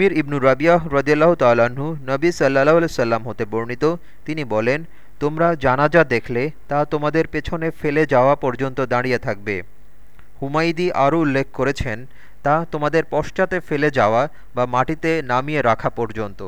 আমির ইবনু রাবিয়াহ রদিয়াল্লাহ তাল্লাহ্ন নবী সাল্লাহ সাল্লাম হতে বর্ণিত, তিনি বলেন, তোমরা জানাজা দেখলে তা তোমাদের পেছনে ফেলে যাওয়া পর্যন্ত দাঁড়িয়ে থাকবে। হুমাইদি আরও উল্লেখ করেছেন, তা তোমাদের পশ্চাতে ফেলে যাওয়া বা মাটিতে নামিয়ে রাখা পর্যন্ত।